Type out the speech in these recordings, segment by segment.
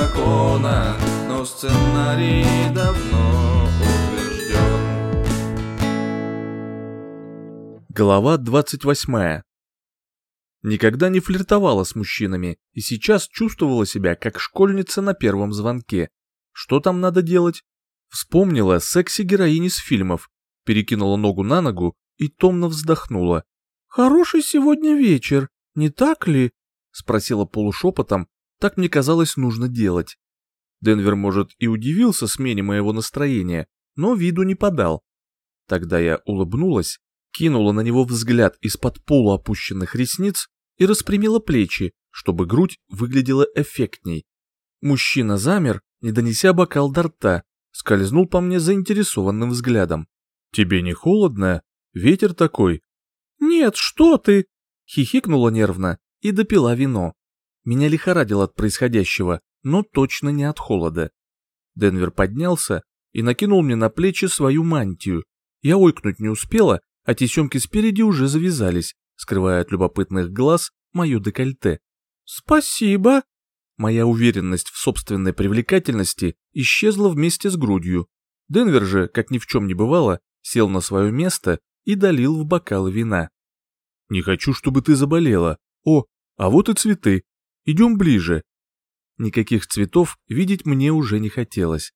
закона, но сценарий давно утвержден. Глава 28. Никогда не флиртовала с мужчинами и сейчас чувствовала себя как школьница на первом звонке. Что там надо делать? Вспомнила секси героини с фильмов, перекинула ногу на ногу и томно вздохнула. «Хороший сегодня вечер, не так ли?» — спросила полушепотом, так мне казалось нужно делать. Денвер, может, и удивился смене моего настроения, но виду не подал. Тогда я улыбнулась, кинула на него взгляд из-под полуопущенных ресниц и распрямила плечи, чтобы грудь выглядела эффектней. Мужчина замер, не донеся бокал до рта, скользнул по мне заинтересованным взглядом. «Тебе не холодно? Ветер такой, «Нет, что ты!» — хихикнула нервно и допила вино. Меня лихорадило от происходящего, но точно не от холода. Денвер поднялся и накинул мне на плечи свою мантию. Я ойкнуть не успела, а тесемки спереди уже завязались, скрывая от любопытных глаз мое декольте. «Спасибо!» Моя уверенность в собственной привлекательности исчезла вместе с грудью. Денвер же, как ни в чем не бывало, сел на свое место и долил в бокал вина. «Не хочу, чтобы ты заболела. О, а вот и цветы. Идем ближе». Никаких цветов видеть мне уже не хотелось.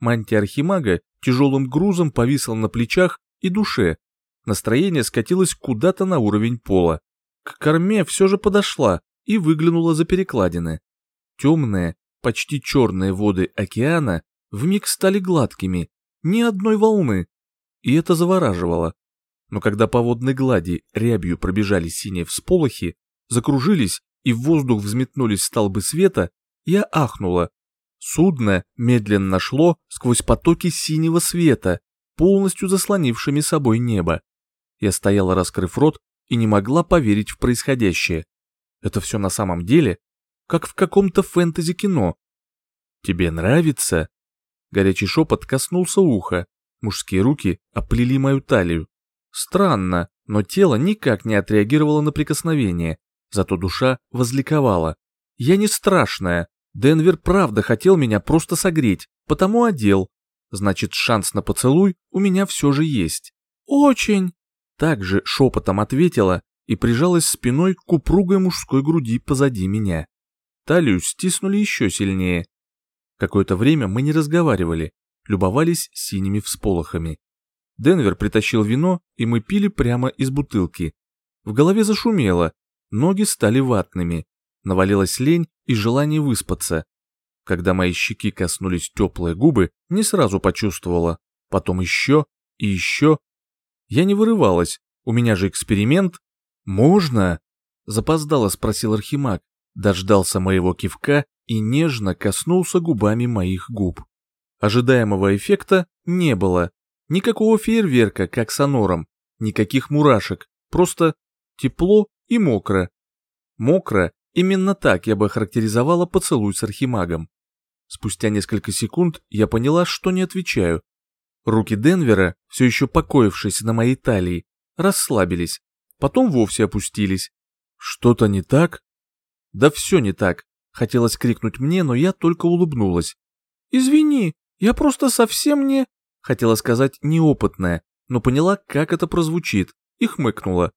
Мантия архимага тяжелым грузом повисла на плечах и душе. Настроение скатилось куда-то на уровень пола. К корме все же подошла и выглянула за перекладины. Темные, почти черные воды океана вмиг стали гладкими, ни одной волны. И это завораживало но когда по водной глади рябью пробежали синие всполохи, закружились и в воздух взметнулись столбы света, я ахнула. Судно медленно шло сквозь потоки синего света, полностью заслонившими собой небо. Я стояла, раскрыв рот, и не могла поверить в происходящее. Это все на самом деле, как в каком-то фэнтези-кино. «Тебе нравится?» Горячий шепот коснулся уха, мужские руки оплели мою талию. Странно, но тело никак не отреагировало на прикосновение, зато душа возликовала. «Я не страшная. Денвер правда хотел меня просто согреть, потому одел. Значит, шанс на поцелуй у меня все же есть». «Очень!» Также шепотом ответила и прижалась спиной к упругой мужской груди позади меня. Талию стиснули еще сильнее. Какое-то время мы не разговаривали, любовались синими всполохами. Денвер притащил вино, и мы пили прямо из бутылки. В голове зашумело, ноги стали ватными, навалилась лень и желание выспаться. Когда мои щеки коснулись теплые губы, не сразу почувствовала. Потом еще и еще. Я не вырывалась, у меня же эксперимент. «Можно?» – запоздало спросил Архимаг, дождался моего кивка и нежно коснулся губами моих губ. Ожидаемого эффекта не было, Никакого фейерверка, как с анором, никаких мурашек, просто тепло и мокро. Мокро, именно так я бы охарактеризовала поцелуй с архимагом. Спустя несколько секунд я поняла, что не отвечаю. Руки Денвера, все еще покоившись на моей талии, расслабились, потом вовсе опустились. Что-то не так? Да все не так. Хотелось крикнуть мне, но я только улыбнулась. «Извини, я просто совсем не...» хотела сказать «неопытная», но поняла, как это прозвучит, и хмыкнула.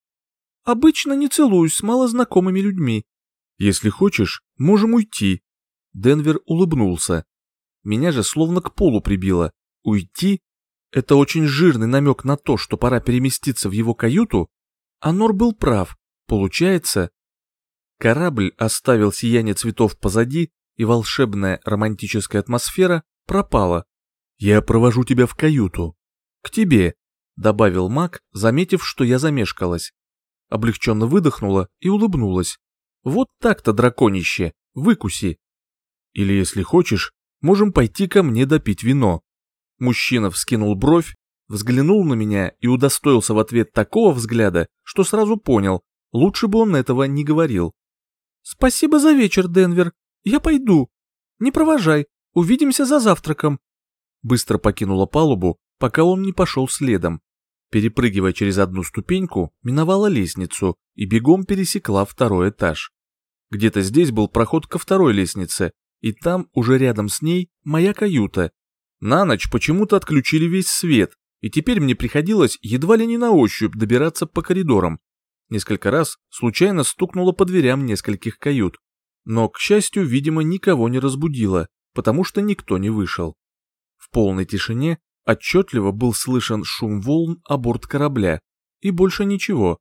«Обычно не целуюсь с малознакомыми людьми». «Если хочешь, можем уйти». Денвер улыбнулся. Меня же словно к полу прибило. «Уйти?» Это очень жирный намек на то, что пора переместиться в его каюту. А Нор был прав. Получается... Корабль оставил сияние цветов позади, и волшебная романтическая атмосфера пропала, «Я провожу тебя в каюту. К тебе», — добавил Мак, заметив, что я замешкалась. Облегченно выдохнула и улыбнулась. «Вот так-то, драконище, выкуси». «Или, если хочешь, можем пойти ко мне допить вино». Мужчина вскинул бровь, взглянул на меня и удостоился в ответ такого взгляда, что сразу понял, лучше бы он этого не говорил. «Спасибо за вечер, Денвер. Я пойду. Не провожай. Увидимся за завтраком», быстро покинула палубу, пока он не пошел следом. Перепрыгивая через одну ступеньку, миновала лестницу и бегом пересекла второй этаж. Где-то здесь был проход ко второй лестнице, и там, уже рядом с ней, моя каюта. На ночь почему-то отключили весь свет, и теперь мне приходилось едва ли не на ощупь добираться по коридорам. Несколько раз случайно стукнуло по дверям нескольких кают. Но, к счастью, видимо, никого не разбудило, потому что никто не вышел. В полной тишине отчетливо был слышен шум волн о борт корабля, и больше ничего.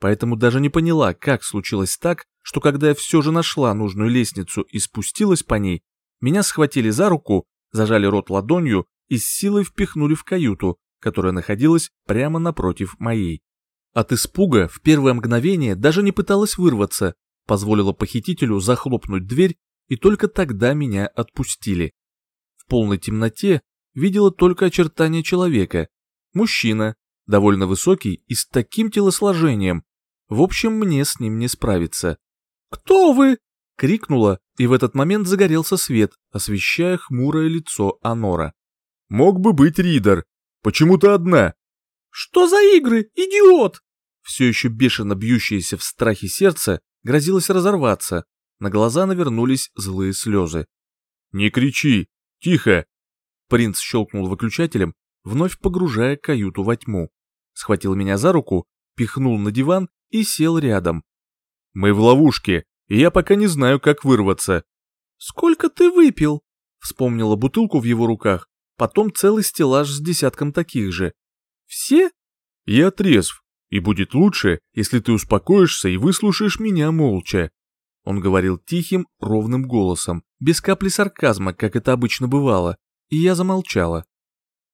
Поэтому даже не поняла, как случилось так, что когда я все же нашла нужную лестницу и спустилась по ней, меня схватили за руку, зажали рот ладонью и с силой впихнули в каюту, которая находилась прямо напротив моей. От испуга в первое мгновение даже не пыталась вырваться, позволила похитителю захлопнуть дверь, и только тогда меня отпустили в полной темноте видела только очертания человека. Мужчина, довольно высокий и с таким телосложением. В общем, мне с ним не справиться. «Кто вы?» — крикнула, и в этот момент загорелся свет, освещая хмурое лицо Анора. «Мог бы быть Ридер. Почему ты одна?» «Что за игры, идиот?» Все еще бешено бьющееся в страхе сердце грозилось разорваться. На глаза навернулись злые слезы. «Не кричи, «Тихо!» Принц щелкнул выключателем, вновь погружая каюту во тьму. Схватил меня за руку, пихнул на диван и сел рядом. «Мы в ловушке, и я пока не знаю, как вырваться». «Сколько ты выпил?» Вспомнила бутылку в его руках, потом целый стеллаж с десятком таких же. «Все?» «Я трезв, и будет лучше, если ты успокоишься и выслушаешь меня молча». Он говорил тихим, ровным голосом, без капли сарказма, как это обычно бывало, и я замолчала.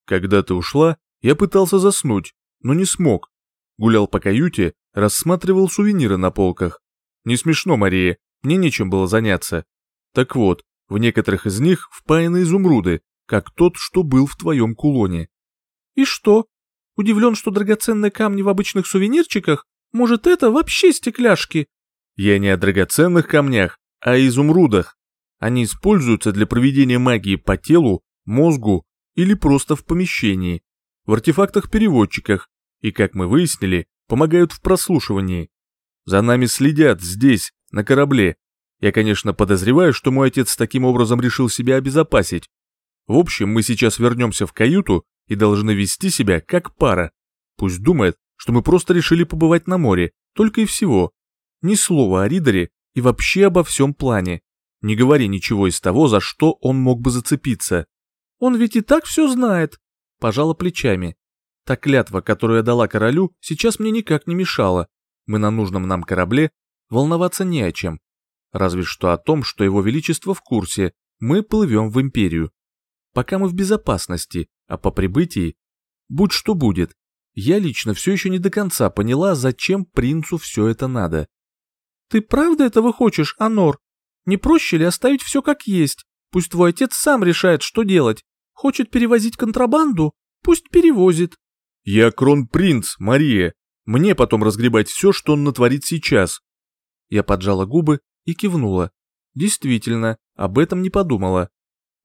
Когда ты ушла, я пытался заснуть, но не смог. Гулял по каюте, рассматривал сувениры на полках. Не смешно, Мария, мне нечем было заняться. Так вот, в некоторых из них впаяны изумруды, как тот, что был в твоем кулоне. И что? Удивлен, что драгоценные камни в обычных сувенирчиках? Может, это вообще стекляшки? Я не о драгоценных камнях, а о изумрудах. Они используются для проведения магии по телу, мозгу или просто в помещении, в артефактах-переводчиках и, как мы выяснили, помогают в прослушивании. За нами следят здесь, на корабле. Я, конечно, подозреваю, что мой отец таким образом решил себя обезопасить. В общем, мы сейчас вернемся в каюту и должны вести себя как пара. Пусть думает, что мы просто решили побывать на море, только и всего. Ни слова о Ридере и вообще обо всем плане. Не говори ничего из того, за что он мог бы зацепиться. Он ведь и так все знает. Пожала плечами. Та клятва, которую я дала королю, сейчас мне никак не мешала. Мы на нужном нам корабле, волноваться не о чем. Разве что о том, что его величество в курсе, мы плывем в империю. Пока мы в безопасности, а по прибытии... Будь что будет, я лично все еще не до конца поняла, зачем принцу все это надо. Ты правда этого хочешь, Анор? Не проще ли оставить все как есть? Пусть твой отец сам решает, что делать. Хочет перевозить контрабанду? Пусть перевозит. Я кронпринц, Мария. Мне потом разгребать все, что он натворит сейчас. Я поджала губы и кивнула. Действительно, об этом не подумала.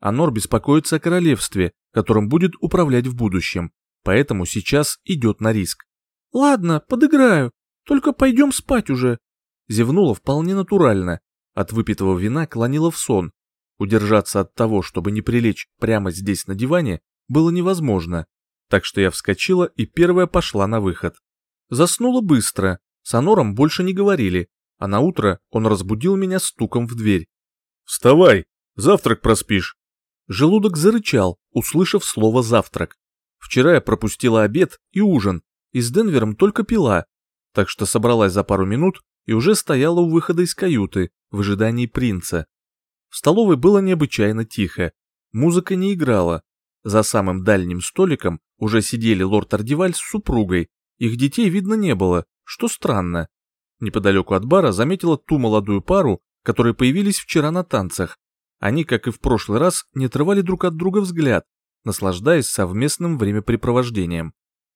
Анор беспокоится о королевстве, которым будет управлять в будущем, поэтому сейчас идет на риск. «Ладно, подыграю, только пойдем спать уже», зевнула вполне натурально, от выпитого вина клонила в сон. Удержаться от того, чтобы не прилечь прямо здесь на диване, было невозможно, так что я вскочила и первая пошла на выход. Заснула быстро, с Анором больше не говорили, а на утро он разбудил меня стуком в дверь. «Вставай, завтрак проспишь». Желудок зарычал, услышав слово «завтрак». Вчера я пропустила обед и ужин, и с Денвером только пила, так что собралась за пару минут и уже стояла у выхода из каюты в ожидании принца. В столовой было необычайно тихо, музыка не играла. За самым дальним столиком уже сидели лорд Ардиваль с супругой, их детей видно не было, что странно. Неподалеку от бара заметила ту молодую пару, которые появились вчера на танцах. Они, как и в прошлый раз, не отрывали друг от друга взгляд, наслаждаясь совместным времяпрепровождением.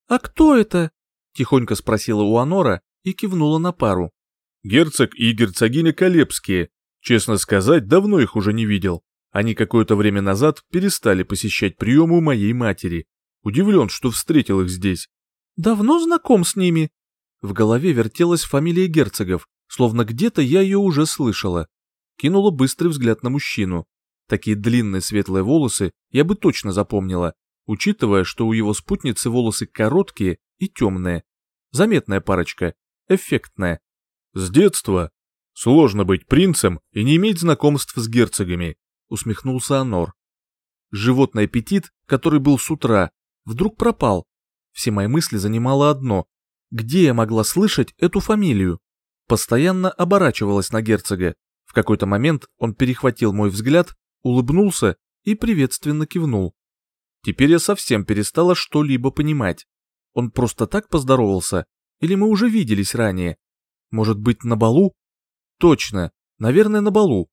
«А кто это?» – тихонько спросила у Анора и кивнула на пару. Герцог и герцогиня Колепские. Честно сказать, давно их уже не видел. Они какое-то время назад перестали посещать приемы у моей матери. Удивлен, что встретил их здесь. Давно знаком с ними? В голове вертелась фамилия герцогов, словно где-то я ее уже слышала. Кинула быстрый взгляд на мужчину. Такие длинные светлые волосы я бы точно запомнила, учитывая, что у его спутницы волосы короткие и темные. Заметная парочка, эффектная, с детства. Сложно быть принцем и не иметь знакомств с герцогами, усмехнулся Анор. Животный аппетит, который был с утра, вдруг пропал. Все мои мысли занимало одно. Где я могла слышать эту фамилию? Постоянно оборачивалась на герцога. В какой-то момент он перехватил мой взгляд, улыбнулся и приветственно кивнул. Теперь я совсем перестала что-либо понимать. Он просто так поздоровался? Или мы уже виделись ранее? Может быть, на балу? Точно, наверное, на балу.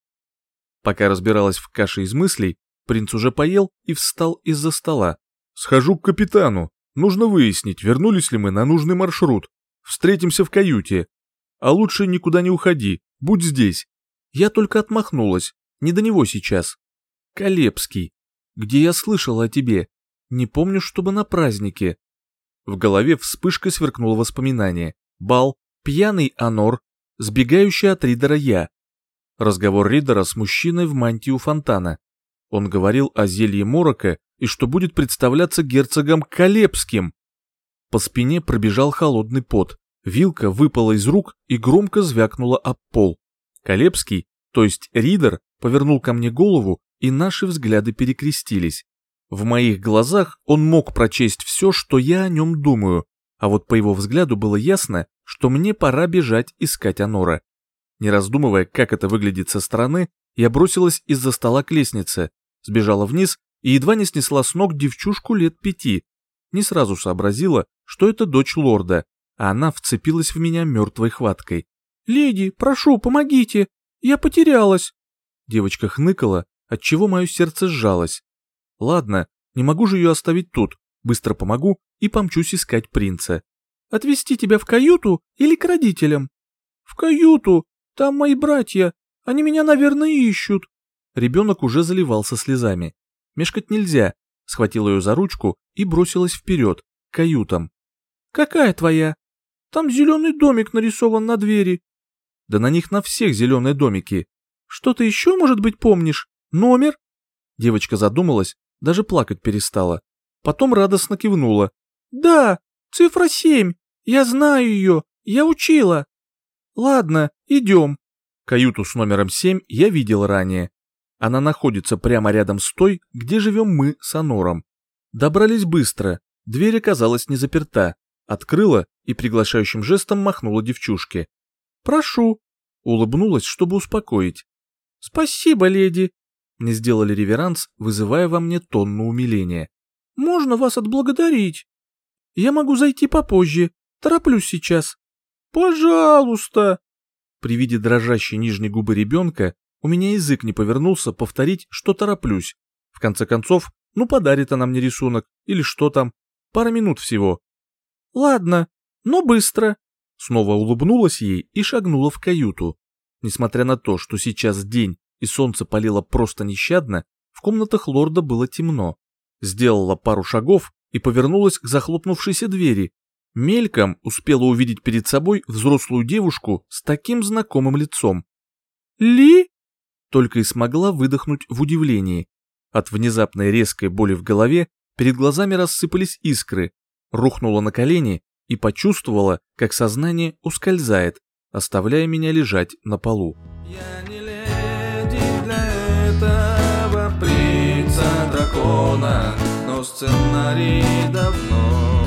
Пока разбиралась в каше из мыслей, принц уже поел и встал из-за стола. Схожу к капитану. Нужно выяснить, вернулись ли мы на нужный маршрут. Встретимся в каюте. А лучше никуда не уходи, будь здесь. Я только отмахнулась, не до него сейчас. Колепский, где я слышала о тебе? Не помню, чтобы на празднике. В голове вспышкой сверкнуло воспоминание. Бал, Пьяный Анор, сбегающий от ридера я. Разговор ридера с мужчиной в мантию фонтана. Он говорил о зелье Морока и что будет представляться герцогом Калепским. По спине пробежал холодный пот. Вилка выпала из рук и громко звякнула об пол. Калепский, то есть Ридер, повернул ко мне голову, и наши взгляды перекрестились. В моих глазах он мог прочесть все, что я о нем думаю, а вот по его взгляду было ясно, что мне пора бежать искать Анора. Не раздумывая, как это выглядит со стороны, я бросилась из-за стола к лестнице, сбежала вниз и едва не снесла с ног девчушку лет пяти. Не сразу сообразила, что это дочь лорда, а она вцепилась в меня мертвой хваткой. «Леди, прошу, помогите! Я потерялась!» Девочка хныкала, отчего мое сердце сжалось. «Ладно, не могу же ее оставить тут, быстро помогу и помчусь искать принца отвезти тебя в каюту или к родителям?» «В каюту! Там мои братья! Они меня, наверное, ищут!» Ребенок уже заливался слезами. «Мешкать нельзя!» — схватила ее за ручку и бросилась вперед, к каютам. «Какая твоя? Там зеленый домик нарисован на двери». «Да на них на всех зеленые домики!» «Что ты еще, может быть, помнишь? Номер?» Девочка задумалась, даже плакать перестала. Потом радостно кивнула. «Да, цифра семь. Я знаю ее, я учила. Ладно, идем. Каюту с номером 7 я видел ранее. Она находится прямо рядом с той, где живем мы с Анором. Добрались быстро, дверь оказалась не заперта. Открыла и приглашающим жестом махнула девчушке. «Прошу!» — улыбнулась, чтобы успокоить. «Спасибо, леди!» Мне сделали реверанс, вызывая во мне тонну умиления. «Можно вас отблагодарить?» «Я могу зайти попозже. Тороплюсь сейчас. Пожалуйста!» При виде дрожащей нижней губы ребенка у меня язык не повернулся повторить, что тороплюсь. В конце концов, ну подарит она мне рисунок, или что там, пара минут всего. «Ладно, но быстро!» Снова улыбнулась ей и шагнула в каюту. Несмотря на то, что сейчас день и солнце палило просто нещадно, в комнатах лорда было темно. Сделала пару шагов и повернулась к захлопнувшейся двери, мельком успела увидеть перед собой взрослую девушку с таким знакомым лицом. «Ли?» Только и смогла выдохнуть в удивлении. От внезапной резкой боли в голове перед глазами рассыпались искры, рухнула на колени и почувствовала, как сознание ускользает, оставляя меня лежать на полу. Я не леди для этого птица дракона, но сценарий давно